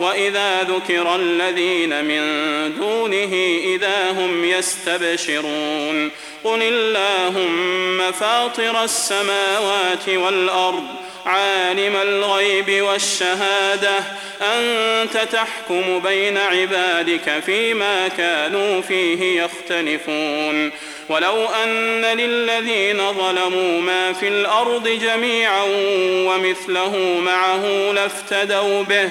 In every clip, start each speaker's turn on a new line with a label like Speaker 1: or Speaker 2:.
Speaker 1: وإذا ذكر الذين من دونه إذا هم يستبشرون قل اللهم فاطر السماوات والأرض عالم الغيب والشهادة أنت تحكم بين عبادك فيما كانوا فيه يختلفون. ولو أن للذين ظلموا ما في الأرض جميعا ومثله معه لافتدوا به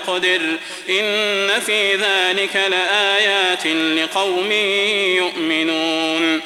Speaker 1: إن في ذلك لآيات لقوم يؤمنون.